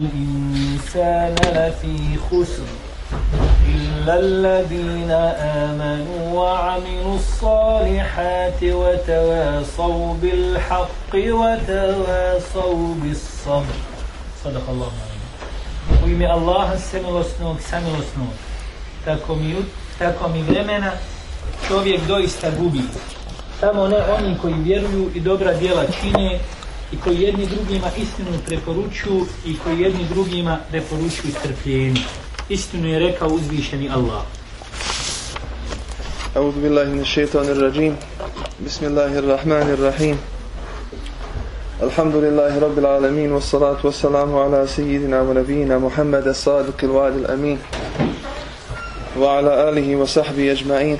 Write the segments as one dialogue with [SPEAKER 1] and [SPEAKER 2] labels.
[SPEAKER 1] الإنسان لفي خسر إلا الذين آمنوا وعملوا الصالحات وتواصوا بالحق وتواصوا بالصبر صدق الله U ime Allaha samilosnog, samilosnog, tako mi, tako mi vremena čovjek doista gubi. Samo ne oni koji vjeruju i dobra djela čine i koji jedni drugima istinu preporučuju i koji jedni drugima preporučuju strpljenje. Istinu je rekao uzvišeni Allah.
[SPEAKER 2] أعوذ بالله من الشيطان الرجيم بسم الله الرحمن الرحيم الحمد لله رب العالمين والصلاة والسلام على سيدنا ونبينا محمد الصادق الوعد الأمين وعلى آله وصحبه أجمعين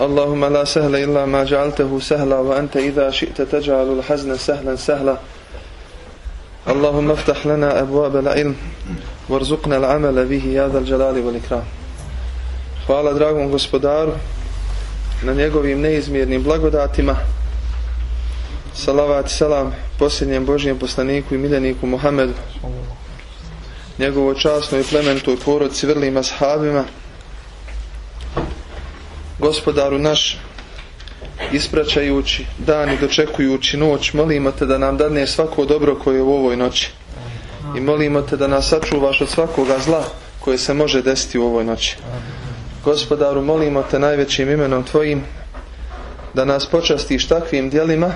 [SPEAKER 2] اللهم لا سهل إلا ما جعلته سهلا وأنت إذا شئت تجعل الحزن سهلا سهلا اللهم افتح لنا أبواب العلم وارزقنا العمل به يا ذا الجلال والإكرام Hvala dragom gospodaru na njegovim neizmjernim blagodatima. Salavat i salam posljednjem Božijem poslaniku i miljeniku Muhammedu. Njegovo časno i plementoj porodci vrlima sahabima gospodaru naš ispraćajući dan i dočekujući noć molimo te da nam dadne svako dobro koje je u ovoj noći. I molimo te da nas sačuvaš od svakoga zla koje se može desiti u ovoj noći. Gospodaru molimo te najvećim imenom tvojim da nas počastiš takvim dijelima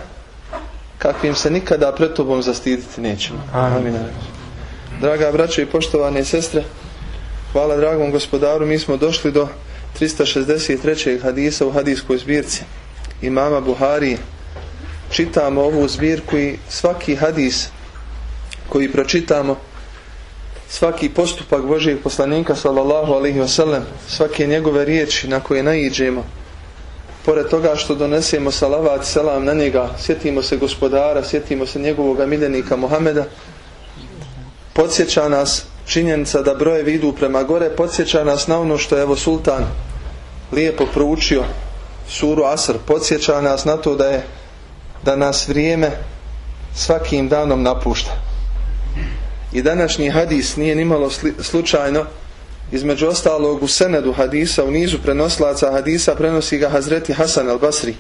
[SPEAKER 2] kakvim se nikada pred tobom zastiditi nećemo. Amin. draga braćo i poštovane sestre hvala dragom gospodaru mi smo došli do 363. hadisa u hadiskoj zbirci imama Buhari čitamo ovu zbirku i svaki hadis koji pročitamo svaki postupak Božijeg poslanika sallallahu alaihi wasallam svake njegove riječi na koje naiđemo pored toga što donesemo salavat selam na njega sjetimo se gospodara sjetimo se njegovog miljenika Muhameda podsjeća nas činjenica da brojevi idu prema gore podsjeća nas na ono što je evo sultan lijepo proučio suru Asr. Podsjeća nas na to da je da nas vrijeme svakim danom napušta. I današnji hadis nije nimalo slučajno. Između ostalog u senedu hadisa u nizu prenoslaca hadisa prenosi ga Hazreti Hasan al-Basri.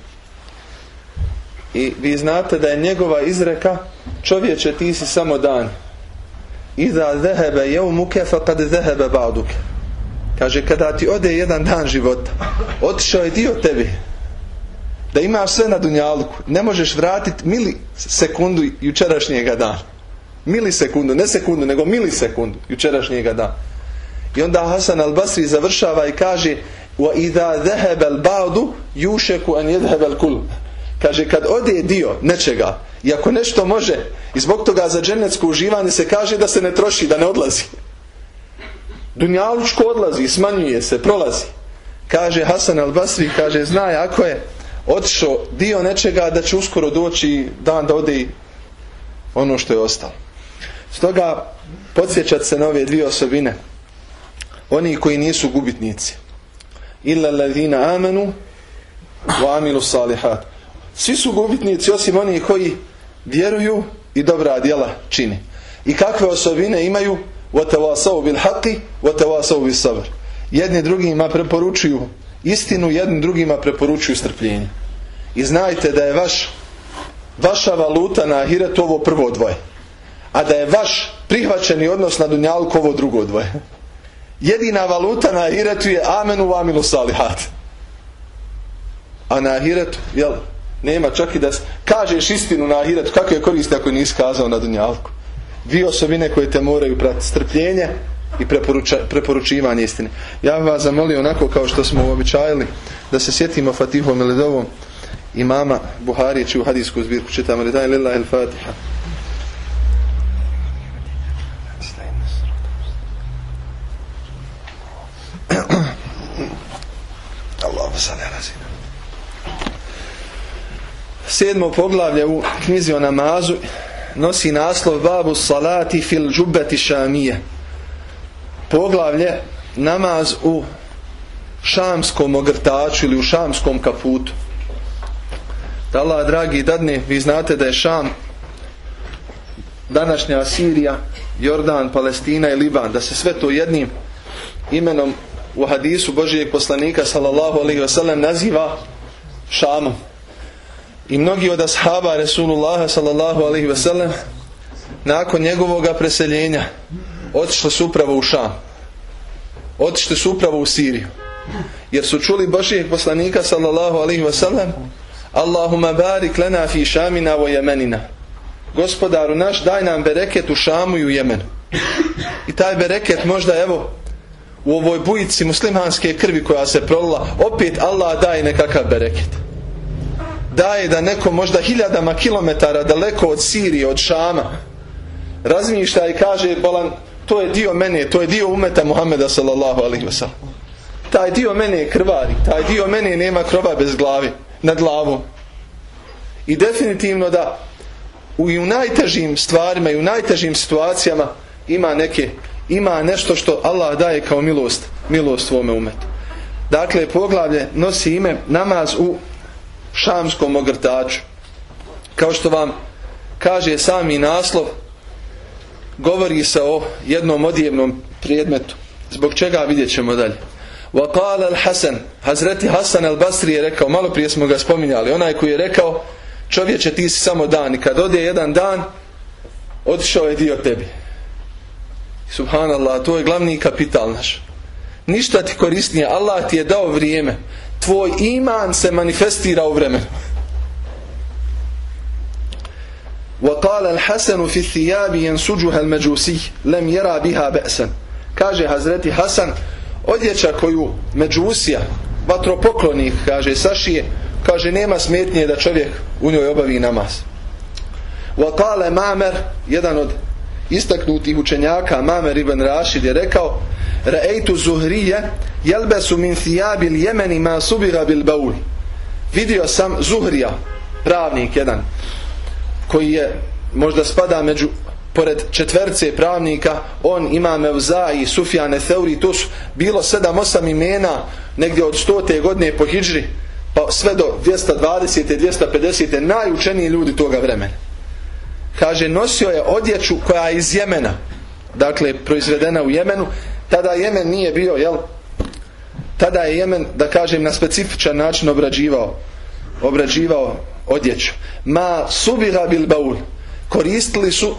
[SPEAKER 2] I vi znate da je njegova izreka čovječe ti si samo dan. Iza zehebe jevmuke fa kad zehebe ba'duke. Kaže, kada ti ode jedan dan života, otišao je dio tebi. Da imaš sve na dunjalku, ne možeš vratiti mili sekundu jučerašnjega dana. Mili sekundu, ne sekundu, nego mili sekundu jučerašnjega dana. I onda Hasan al-Basri završava i kaže wa iza dhahaba al-ba'du yushaku an yadhhab. Kaže kad ode dio nečega, i ako nešto može, i zbog toga za dženecko uživanje se kaže da se ne troši, da ne odlazi. Dunjalučko odlazi, smanjuje se, prolazi. Kaže Hasan al-Basri, kaže, znaj, ako je otišao dio nečega, da će uskoro doći dan da ode ono što je ostalo. Stoga, podsjećat se na ove dvije osobine. Oni koji nisu gubitnici. Illa ladhina amanu wa amilu salihat. Svi su gubitnici osim oni koji vjeruju i dobra djela čini. I kakve osobine imaju? وَتَوَاسَوْ بِالْحَقِ وَتَوَاسَوْ بِالْصَبْرِ Jedni drugima preporučuju istinu, jedni drugima preporučuju strpljenje. I znajte da je vaš vaša valuta na ahiretu ovo prvo dvoje. A da je vaš prihvaćeni odnos na dunjalku ovo drugo dvoje. Jedina valuta na ahiretu je amenu vamilu salihat. A na ahiretu, jel, nema čak i da kažeš istinu na ahiretu, kako je koriste ako nisi kazao na dunjalku dvije osobine koje te moraju pratiti strpljenje i preporuča, preporučivanje istine. Ja vas zamolio onako kao što smo uobičajili da se sjetimo Fatihom ili imama Buharijeći u hadijsku zbirku čitamo li daj lillahi il-Fatiha Allahu salli ala Sedmo poglavlje u knjizi o namazu nosi naslov babu salati fil džubeti šamije poglavlje namaz u šamskom ogrtaču ili u šamskom kaputu da Allah dragi dadne vi znate da je šam današnja Sirija Jordan, Palestina i Liban, da se sve to jednim imenom u hadisu Božijeg poslanika sallallahu alaihi wasallam naziva Šamom. I mnogi od ashaba Resulullaha sallallahu alaihi wasallam nakon njegovog preseljenja otišli su upravo u Šam. Otišli su upravo u Siriju. Jer su čuli Božijeg poslanika sallallahu alaihi wasallam Allahumma barik lana fi šamina vo jemenina. Gospodaru naš, daj nam bereket u Šamu i u Jemenu. I taj bereket možda, evo, u ovoj bujici muslimanske krvi koja se prolila, opet Allah daje nekakav bereket. Daje da neko možda hiljadama kilometara daleko od Sirije, od Šama, razmišlja i kaže, bolan, to je dio mene, to je dio umeta Muhammeda sallallahu alaihi wa Taj dio mene je krvari, taj dio mene nema krova bez glavi, nad glavom. I definitivno da u, i u najtežim stvarima i u najtežim situacijama ima neke ima nešto što Allah daje kao milost milost svome umetu. Dakle poglavlje nosi ime namaz u šamskom ogrtaču kao što vam kaže sami naslov govori se o jednom odjevnom predmetu zbog čega vidjet ćemo dalje وقال الحسن Hazreti Hasan al-Basri je rekao malo prije smo ga spominjali onaj koji je rekao čovječe ti si samo dan i kad ode jedan dan otišao je dio tebi subhanallah to je glavni kapital naš ništa ti korisnije Allah ti je dao vrijeme tvoj iman se manifestira u vremenu وقال الحسن في الثياب ينسجها المجوسي لم يرى بها بأسا kaže Hazreti Hasan odjeća koju međusija vatropoklonik kaže sašije kaže nema smetnje da čovjek u njoj obavi namaz wa kale mamer jedan od istaknutih učenjaka mamer ibn Rašid je rekao Ra'aytu Zuhrija yalbasu min thiyabi al-Yaman ma subira bil bawl. vidio sam zuhrija pravnik jedan koji je možda spada među pored četverce pravnika on ima Mevza i Sufjane Theuri to su bilo 7-8 imena negdje od 100. godine po Hidžri, pa sve do 220. 250. najučeniji ljudi toga vremena kaže nosio je odjeću koja je iz Jemena dakle proizvedena u Jemenu tada Jemen nije bio jel? Tada je Jemen da kažem na specifičan način obrađivao obrađivao odjeću. Ma subira bil baul. Koristili su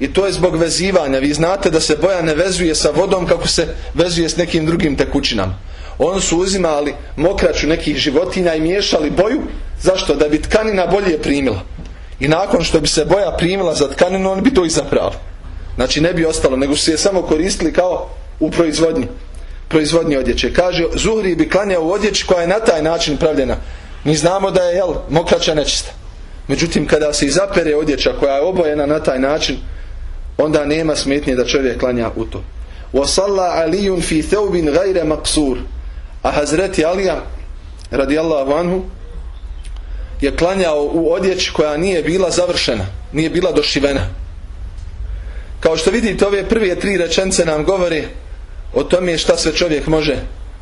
[SPEAKER 2] i to je zbog vezivanja. Vi znate da se boja ne vezuje sa vodom kako se vezuje s nekim drugim tekućinama. On su uzimali mokraću nekih životinja i miješali boju. Zašto? da bi tkanina bolje primila. I nakon što bi se boja primila za tkaninu on bi to i zapravo. Znači ne bi ostalo nego su je samo koristili kao u proizvodnji proizvodnji odjeće kaže Zuhri bi klanjao u odjeći koja je na taj način pravljena mi znamo da je jel, mokraća nečista međutim kada se izapere odjeća koja je obojena na taj način onda nema smetnje da čovjek klanja u to وَصَلَّا عَلِيٌ فِي ثَوْبٍ غَيْرَ مَقْصُورٍ a Hazreti Alija radijallahu anhu je klanjao u odjeći koja nije bila završena nije bila došivena kao što vidite ove prve tri rečence nam govore o tome šta sve čovjek može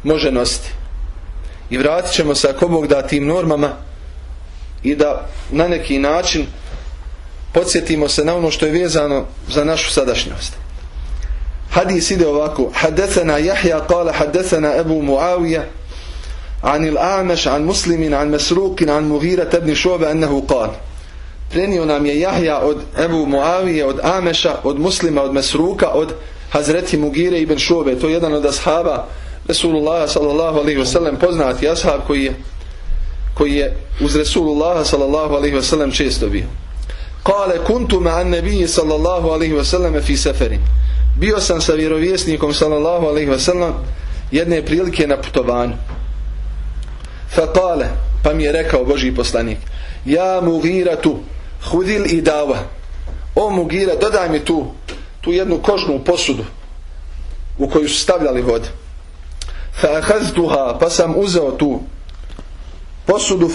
[SPEAKER 2] može nositi i vratit ćemo se ako Bog da tim normama i da na neki način podsjetimo se na ono što je vezano za našu sadašnjost Hadis ide ovako. Hadesena Jahja kala hadesena Ebu Muawija عن الأعمش عن مسلم عن مسروق عن مغيرة بن شعبة أنه قال prenio nam je Jahja od Ebu Muavije, od Ameša, od muslima, od Mesruka, od Hazreti Mugire ibn Šobe. To je jedan od ashaba Resulullah sallallahu alaihi wasallam poznati ashab koji je, koji je uz Resulullah sallallahu alaihi wasallam često bio. Kale kuntu ma'an nebiji sallallahu alaihi wasallam fi seferin bio sam sa vjerovjesnikom sallallahu alaihi wasallam jedne prilike na putovanju Fakale, pa mi je rekao Boži poslanik ja mugira tu hudil i dava o mugira dodaj mi tu tu jednu kožnu posudu u koju su stavljali vode fa pa sam uzeo tu posudu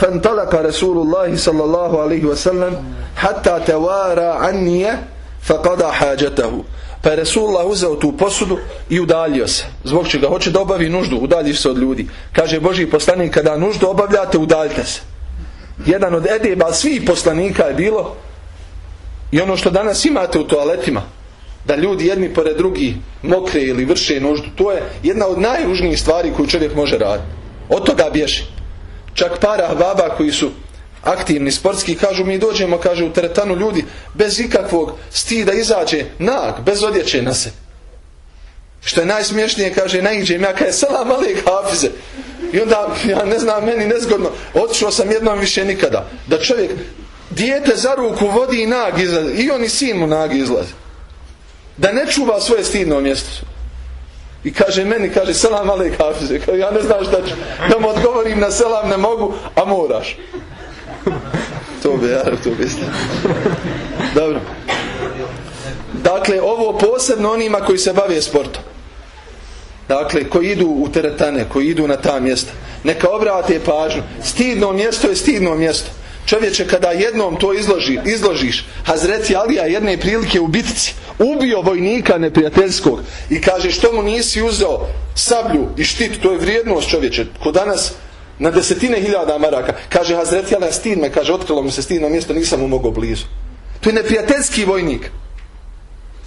[SPEAKER 2] fantalaka Rasulullahi sallallahu alaihi wa sallam hatta tawara annije faqada hađatahu Pa je Resulullah uzeo tu posudu i udaljio se. Zbog čega hoće da obavi nuždu, udaljiš se od ljudi. Kaže Boži poslanik, kada nuždu obavljate, udaljite se. Jedan od edeba svih poslanika je bilo i ono što danas imate u toaletima, da ljudi jedni pored drugi mokre ili vrše nuždu to je jedna od najružnijih stvari koju čovjek može raditi. Od toga bježi čak para baba koji su aktivni sportski kažu mi dođemo kaže u teretanu ljudi bez ikakvog stida izađe nag bez odjeće na se. Što je najsmiješnije kaže najđem ja kaže salam alik hafize. I onda ja ne znam meni nezgodno. Otišao sam jednom više nikada. Da čovjek dijete za ruku vodi i nag izlazi. I on i sin mu nag izlazi. Da ne čuva svoje stidno mjesto. I kaže meni kaže selam ale kaže ja ne znam šta ću. Da mu odgovorim na selam ne mogu a moraš. To bi ja to bi dobro. Dakle ovo posebno onima koji se bave sportom. Dakle koji idu u teretane koji idu na ta mjesta. Neka obrate pažnju. Stidno mjesto je stidno mjesto čovječe kada jednom to izloži, izložiš Hazreti Alija jedne prilike u bitci ubio vojnika neprijateljskog i kaže što mu nisi uzeo sablju i štit to je vrijednost čovječe ko danas na desetine hiljada maraka. Kaže Hazreti Alija stid me kaže otkrilo mi se stidno mjesto nisam mu mogao blizu. To je neprijateljski vojnik.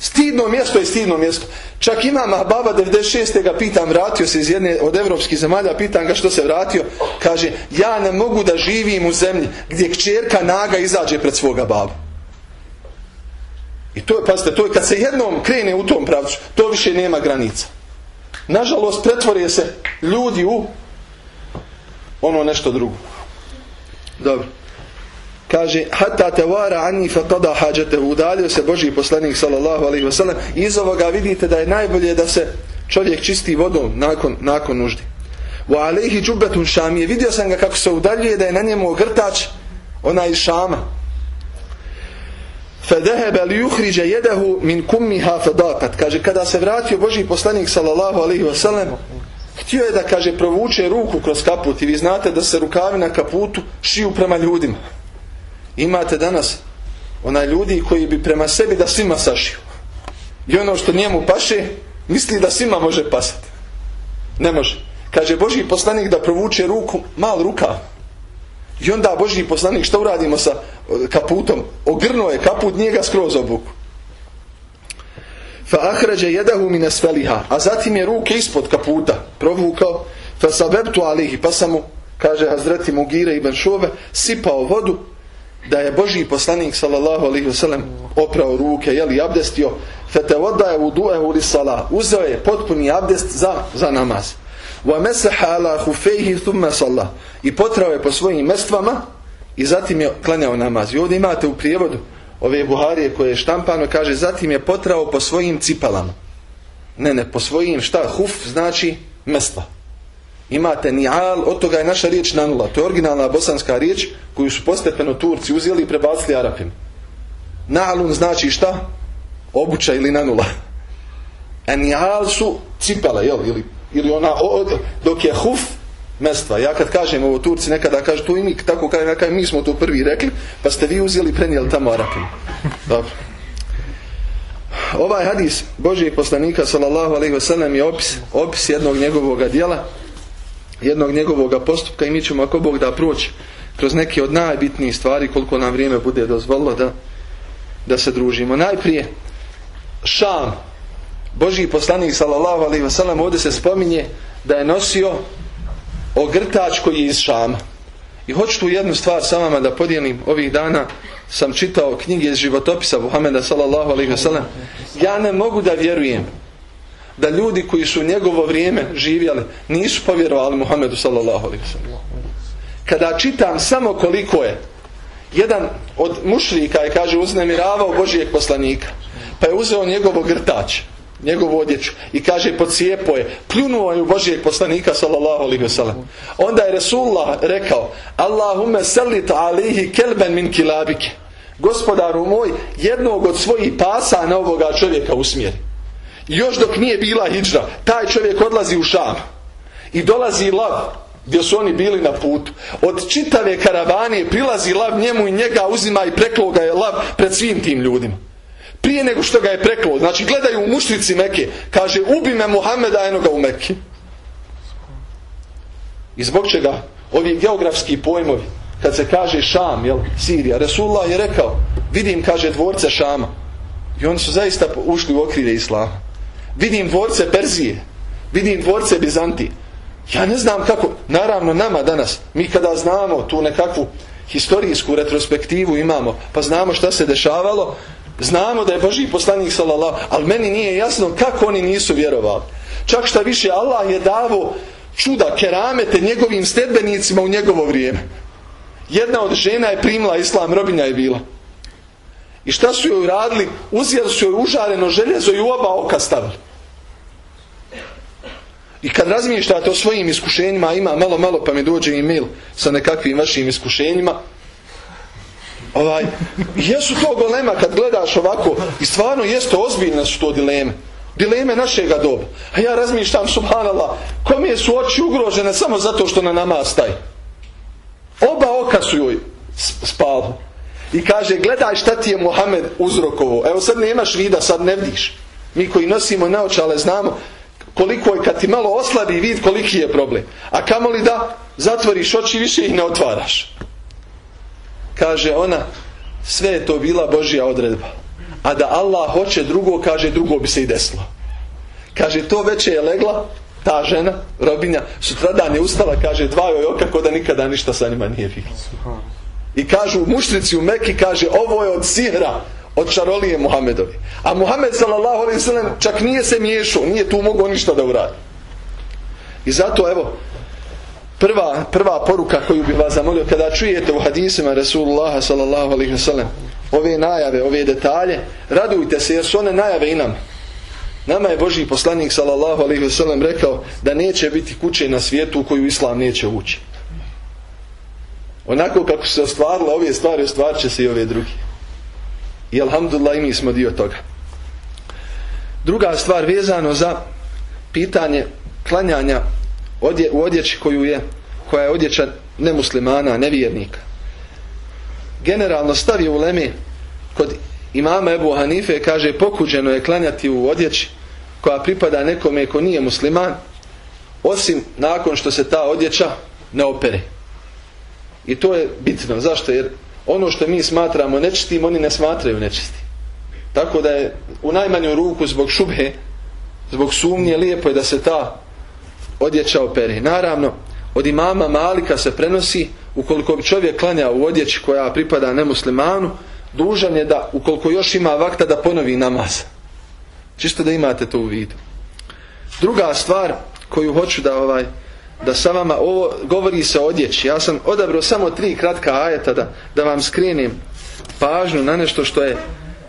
[SPEAKER 2] Stidno mjesto je stidno mjesto. Čak imam Ahbaba 96. ga pitam, vratio se iz jedne od evropskih zemalja, pitam ga što se vratio. Kaže, ja ne mogu da živim u zemlji gdje kćerka naga izađe pred svoga babu. I to je, pazite, to je kad se jednom krene u tom pravcu, to više nema granica. Nažalost, pretvore se ljudi u ono nešto drugo. Dobro kaže hatta tawara anni faqada hajatahu udalio se Božji poslanik sallallahu alejhi ve sellem iz ovoga vidite da je najbolje da se čovjek čisti vodom nakon nakon nužde wa alayhi jubbatun shamiyya vidio sam ga kako se udaljuje da je na njemu ogrtač ona iz Šama فذهب ليخرج يده من كمها فضاقت kaže kada se vratio Božji poslanik sallallahu alejhi ve sellem htio je da kaže provuče ruku kroz kaput i vi znate da se rukavi na kaputu šiju prema ljudima imate danas onaj ljudi koji bi prema sebi da svima sašio. I ono što njemu paše, misli da svima može pasati. Ne može. Kaže Boži poslanik da provuče ruku, mal ruka. I onda Boži poslanik što uradimo sa e, kaputom? Ogrnuo je kaput njega skroz obuku. Fa ahrađe jedahu mine sveliha. A zatim je ruke ispod kaputa provukao. Fa sabebtu alihi. Pa sam mu, kaže Hazreti Mugire ibn Benšove, sipao vodu da je Boži poslanik sallallahu alaihi wasallam oprao ruke, jeli abdestio, fetevoda je udu'ehu li salah, uzeo je potpuni abdest za, za namaz. Wa mesaha ala hufejhi thumma salah. I potrao je po svojim mestvama i zatim je klanjao namaz. I ovdje imate u prijevodu ove Buharije koje je štampano, kaže zatim je potrao po svojim cipalama. Ne, ne, po svojim šta? Huf znači mestva imate ni'al, od toga je naša riječ nanula. To je originalna bosanska riječ koju su postepeno Turci uzeli i prebacili Arapim. Na'alun znači šta? Obuća ili nanula. E, A ni'al su cipele, jel? Ili, ili ona, od, dok je huf, mestva. Ja kad kažem ovo Turci nekada kažu to i mi tako kažem, ja kažem mi smo to prvi rekli, pa ste vi uzeli i prenijeli tamo Arapim. Dobro. Ovaj hadis Božijeg poslanika sallallahu alejhi ve sellem je opis opis jednog njegovog djela jednog njegovog postupka i mi ćemo ako Bog da proći kroz neke od najbitnijih stvari koliko nam vrijeme bude dozvolilo da, da se družimo. Najprije Šam Božji poslanik sallallahu alaihi wasallam ovdje se spominje da je nosio ogrtač koji je iz Šama. I hoću tu jednu stvar sa vama da podijelim ovih dana sam čitao knjige iz životopisa Muhameda sallallahu alaihi wasallam ja ne mogu da vjerujem da ljudi koji su u njegovo vrijeme živjeli nisu povjerovali Muhammedu sallallahu alaihi sallam. Kada čitam samo koliko je jedan od mušrika je kaže uznemiravao Božijeg poslanika pa je uzeo njegovo grtač njegovu odjeću i kaže pocijepo je pljunuo je u Božijeg poslanika sallallahu alaihi sallam. onda je Resulullah rekao Allahume sallit alihi kelben min kilabike gospodaru moj jednog od svojih pasa na ovoga čovjeka usmjeri još dok nije bila hijđra, taj čovjek odlazi u šam i dolazi lav gdje su oni bili na putu. Od čitave karavane prilazi lav njemu i njega uzima i preklo ga je lav pred svim tim ljudima. Prije nego što ga je preklo, znači gledaju u mušnici Meke, kaže ubi me Muhammeda enoga u Meki. I zbog čega ovi geografski pojmovi, kad se kaže Šam, jel, Sirija, Resulullah je rekao, vidim, kaže, dvorce Šama I oni su zaista ušli u okrilje Islama. Vidim dvorce Perzije, vidim dvorce Bizantije. Ja ne znam kako, naravno nama danas, mi kada znamo tu nekakvu historijsku retrospektivu imamo, pa znamo šta se dešavalo, znamo da je Boži poslanik sallallahu, ali meni nije jasno kako oni nisu vjerovali. Čak šta više, Allah je davo čuda, keramete njegovim stedbenicima u njegovo vrijeme. Jedna od žena je primila islam, robinja je bila. I šta su joj radili? Uzijeli su joj užareno željezo i u oba oka stavili. I kad razmišljate o svojim iskušenjima, ima malo, malo pa mi dođe e-mail sa nekakvim vašim iskušenjima, ovaj, jesu to golema kad gledaš ovako i stvarno jeste ozbiljne su to dileme. Dileme našega doba. A ja razmišljam, subhanallah, kom je su oči ugrožene samo zato što na nama staje. Oba oka su joj spalo. I kaže, gledaj šta ti je Muhammed uzrokovo. Evo sad nemaš vida, sad ne vidiš. Mi koji nosimo naočale znamo koliko je kad ti malo oslabi vid koliki je problem. A kamo li da zatvoriš oči više i ne otvaraš. Kaže ona, sve je to bila Božja odredba. A da Allah hoće drugo, kaže drugo bi se i desilo. Kaže to veće je legla, ta žena, robinja, sutradan je ustala, kaže dva joj oka ko da nikada ništa sa njima nije bilo. I kažu mušnici u Meki, kaže ovo je od sihra, od čarolije Muhammedovi. A Muhammed sallallahu čak nije se miješao, nije tu mogao ništa da uradi. I zato evo, prva, prva poruka koju bih vas zamolio kada čujete u hadisima Rasulullah sallallahu ove najave, ove detalje, radujte se jer su one najave i nam. Nama je Boži poslanik sallallahu alejhi ve sellem rekao da neće biti kuće na svijetu u koju Islam neće ući. Onako kako se ostvarile ove stvari, ostvarit će se i ove druge. I alhamdulillah i mi smo dio toga. Druga stvar vezano za pitanje klanjanja odje, u odjeći koju je, koja je odjeća nemuslimana, nevjernika. Generalno stavi u leme kod imama Ebu Hanife kaže pokuđeno je klanjati u odjeći koja pripada nekome ko nije musliman osim nakon što se ta odjeća ne opere. I to je bitno. Zašto? Jer ono što mi smatramo nečistim, oni ne smatraju nečistim. Tako da je u najmanju ruku zbog šube, zbog sumnje, lijepo je da se ta odjeća opere. Naravno, od imama Malika se prenosi, ukoliko bi čovjek klanja u odjeći koja pripada nemuslimanu, dužan je da, ukoliko još ima vakta, da ponovi namaz. Čisto da imate to u vidu. Druga stvar koju hoću da ovaj da sa vama ovo govori se odjeći. Ja sam odabrao samo tri kratka ajeta da, da vam skrenim pažnju na nešto što je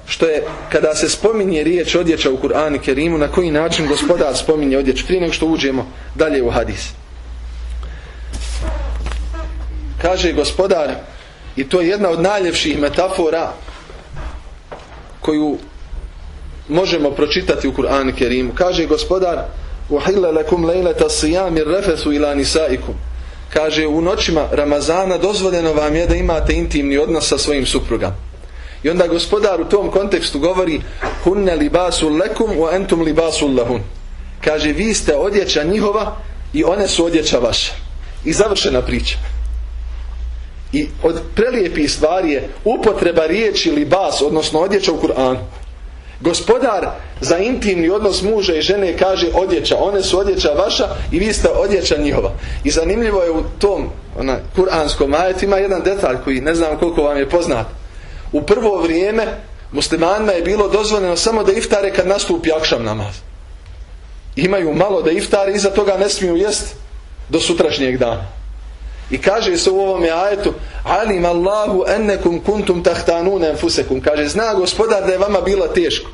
[SPEAKER 2] što je kada se spominje riječ odjeća u Kur'anu Kerimu na koji način gospodar spominje odjeću prije nego što uđemo dalje u hadis. Kaže gospodar i to je jedna od najljepših metafora koju možemo pročitati u Kur'anu Kerimu. Kaže gospodar uhilla lakum lejleta sijami ir refesu ila nisaikum. Kaže u noćima Ramazana dozvoljeno vam je da imate intimni odnos sa svojim suprugama. I onda gospodar u tom kontekstu govori hunne libasu lekum wa entum libasu lahun. Kaže vi ste odjeća njihova i one su odjeća vaša. I završena priča. I od prelijepih stvari je upotreba riječi libas odnosno odjeća u Kur'anu. Gospodar za intimni odnos muža i žene kaže odjeća. One su odjeća vaša i vi ste odjeća njihova. I zanimljivo je u tom ona, kuranskom ajetu ima jedan detalj koji ne znam koliko vam je poznat. U prvo vrijeme muslimanima je bilo dozvoljeno samo da iftare kad nastupi akšam namaz. Imaju malo da iftare i za toga ne smiju jest do sutrašnjeg dana. I kaže se u ovom ajetu Alim Allahu ennekum kuntum tahtanun enfusekum Kaže zna gospodar da je vama bilo teško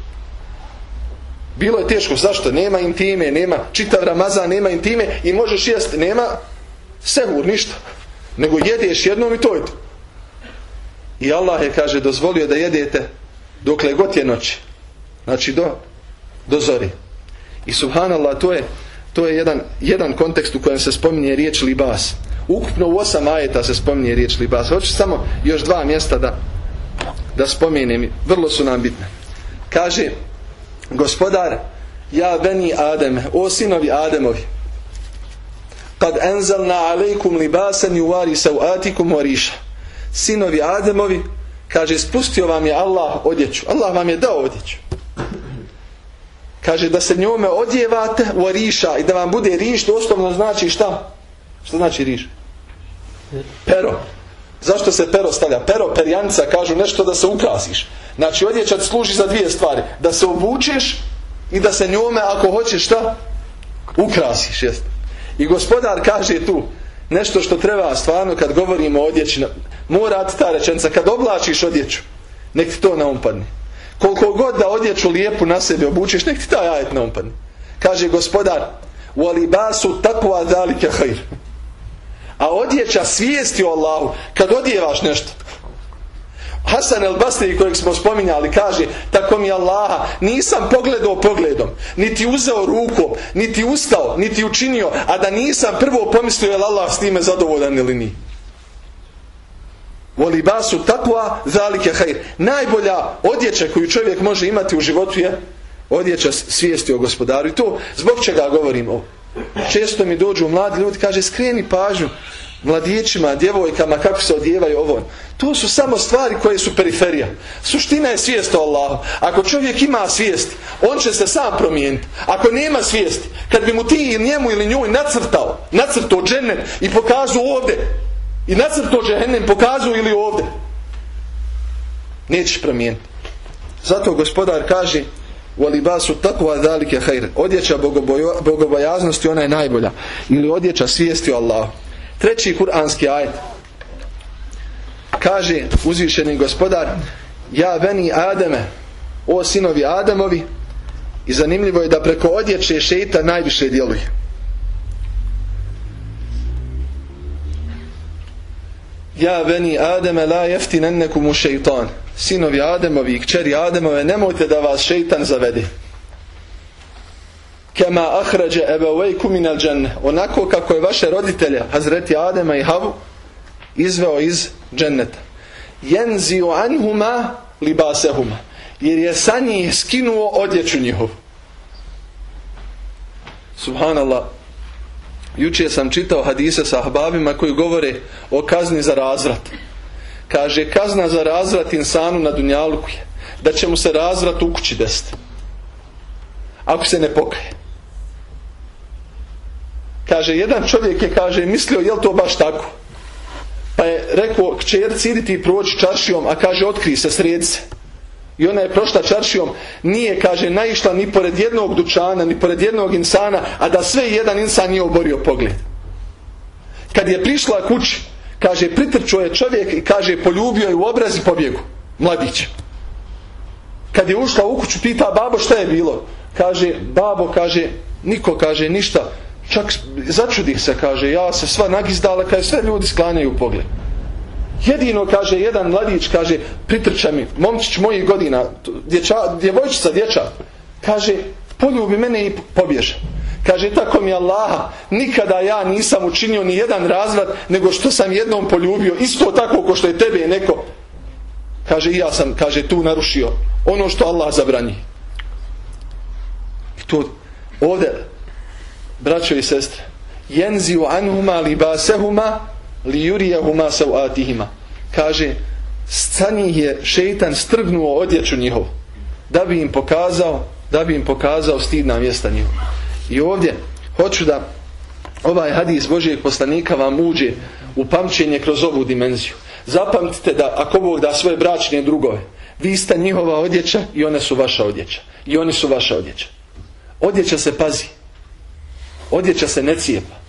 [SPEAKER 2] Bilo je teško, zašto? Nema intime, nema čitav Ramazan, nema intime i možeš jesti, nema sehur, ništa. Nego jedeš jednom i to je to. I Allah je, kaže, dozvolio da jedete dokle god je noć. Znači do, do zori. I subhanallah, to je, to je jedan, jedan kontekst u kojem se spominje riječ libas. Ukupno u osam ajeta se spominje riječ libas. Hoću samo još dva mjesta da, da spomenem. Vrlo su nam bitne. Kaže gospodar ja beni Adem o sinovi Ademovi kad enzalna alejkum libasan juvari sauatikum wariša sinovi Ademovi kaže spustio vam je Allah odjeću Allah vam je dao odjeću kaže da se njome odjevate u riša i da vam bude riš, doslovno znači šta? Šta znači riš? Pero. Zašto se pero stavlja? Pero, perjanca, kažu nešto da se ukrasiš. Znači odjeća služi za dvije stvari. Da se obučeš i da se njome, ako hoćeš šta? Ukrasiš, jest. I gospodar kaže tu, nešto što treba stvarno kad govorimo o odjeći, mora ta rečenca, kad oblačiš odjeću, nek ti to na umpadne. Koliko god da odjeću lijepu na sebi obučiš, nek ti taj ajet na umpadne. Kaže gospodar, u alibasu takva dalike hajr. A odjeća svijesti o Allahu, kad odjevaš nešto, Hasan el Basri kojeg smo spominjali kaže tako mi Allaha nisam pogledao pogledom niti uzeo rukom niti ustao niti učinio a da nisam prvo pomislio je Allah s time zadovoljan ili ni. Voli basu takva zalike hajr najbolja odjeća koju čovjek može imati u životu je odjeća svijesti o gospodaru. I to zbog čega govorimo često mi dođu mladi ljudi kaže skreni pažnju mladićima, djevojkama, kako se odjevaju ovo. To su samo stvari koje su periferija. Suština je svijest o Allahu. Ako čovjek ima svijest, on će se sam promijeniti. Ako nema svijesti, kad bi mu ti ili njemu ili njoj nacrtao, nacrtao džennet i pokazao ovde, i nacrtao džennet pokazao ili ovde, nećeš promijeniti. Zato gospodar kaže, u alibasu takva dalike hajr. Odjeća bogobojaznosti, ona je najbolja. Ili odjeća svijesti o Allahu. Treći kuranski ajet. Kaže uzvišeni gospodar Ja veni Ademe O sinovi Ademovi, I zanimljivo je da preko odjeće šeita najviše djeluje. Ja veni Ademe la jefti nennekum u šeitan Sinovi Ademovi i kćeri Ademove Nemojte da vas šeitan zavede. Kema ahrađe ebevejku minal dženne. Onako kako je vaše roditelje Hazreti Adema i Havu izveo iz dženneta. Jenziju anhuma libasehuma. Jer je sa njih skinuo odjeću njihov subhanallah. Juče sam čitao hadise sa ahbabima koji govore o kazni za razvrat kaže kazna za razvrat insanu na dunjalku je da će mu se razvrat u kući desiti ako se ne pokaje kaže, jedan čovjek je, kaže, mislio, je to baš tako? Pa je rekao, kćerci, idi ti proći čaršijom, a kaže, otkri se, sredi se. I ona je prošla čaršijom, nije, kaže, naišla ni pored jednog dučana, ni pored jednog insana, a da sve jedan insan nije oborio pogled. Kad je prišla kući, kaže, pritrčio je čovjek i kaže, poljubio je u obraz i pobjegu. Mladić. Kad je ušla u kuću, pita, babo, šta je bilo? Kaže, babo, kaže, niko, kaže, ništa čak začudih se kaže ja se sva nagizdala kaže, sve ljudi sklanjaju pogled jedino kaže jedan mladić kaže pritrča mi momčić mojih godina dječa, djevojčica dječa kaže poljubi mene i pobježe kaže tako mi Allaha nikada ja nisam učinio ni jedan razvad nego što sam jednom poljubio isto tako ko što je tebe neko kaže ja sam kaže tu narušio ono što Allah zabrani i to ovdje braćo i sestre jenziju anhuma li basehuma li jurijahuma sauatihima. kaže stani je šeitan strgnuo odjeću njihovu da bi im pokazao da bi im pokazao stidna mjesta njihova i ovdje hoću da ovaj hadis Božijeg poslanika vam uđe u pamćenje kroz ovu dimenziju. Zapamtite da ako Bog da svoje bračne drugove vi ste njihova odjeća i one su vaša odjeća. I oni su vaša odjeća. Odjeća se pazi. Odjeća se ne cijepa.